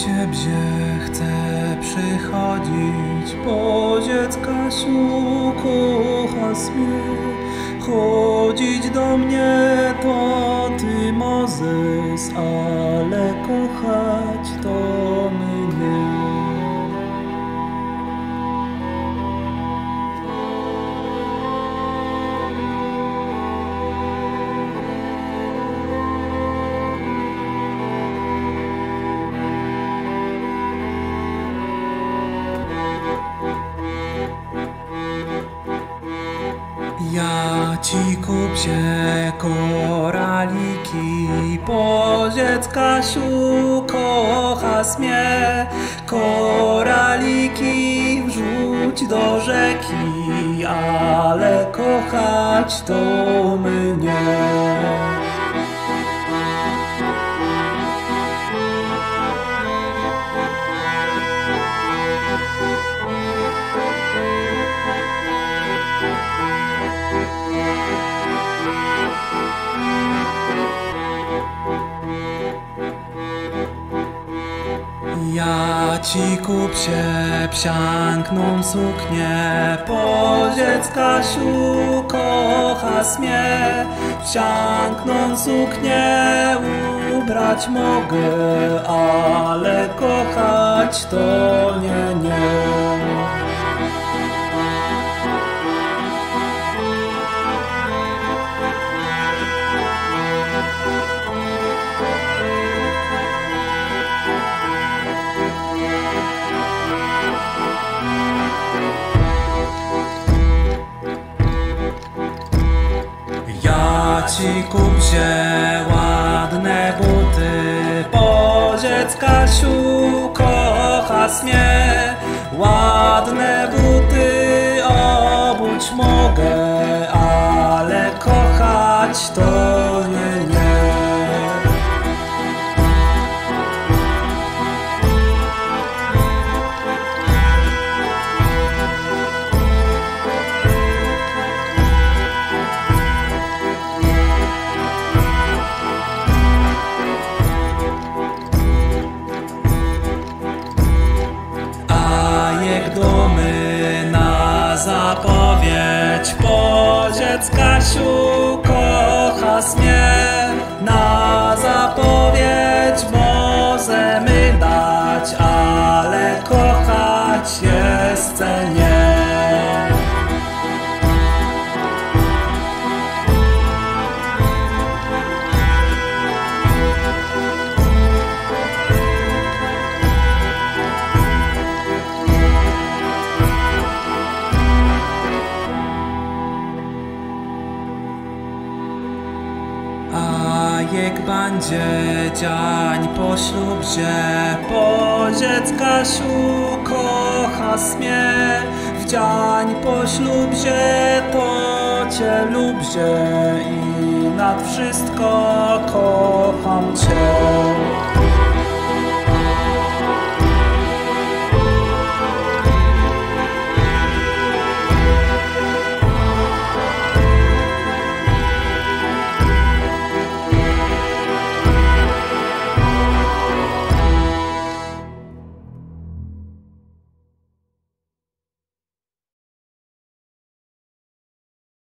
Ciebie chcę przychodzić, powiedz Kasiu, kochasz mnie. Chodzić do mnie to Ty Mozes, ale Ja ci kupię koraliki, powiedz Kasiu, kochasz mnie. Koraliki wrzuć do rzeki, ale kochać to mnie. Ci kupię piękną suknię, powiedz Kasiu, kochasz mnie. Piękną suknię ubrać mogę, ale kochać to nie, nie. Ja ci kupię ładne buty, powiedz Kasiu, kochasz mnie. Ładne buty zapowiedź Powiedz Kasiu, kochasz mnie. Na zapowiedź możemy dać Ale kochać jeszcze nie jak będzie dzień po ślubie, powiedz Kasiu, kochasz mnie. W dzień po ślubie to Cię lubię i nad wszystko kocham Cię.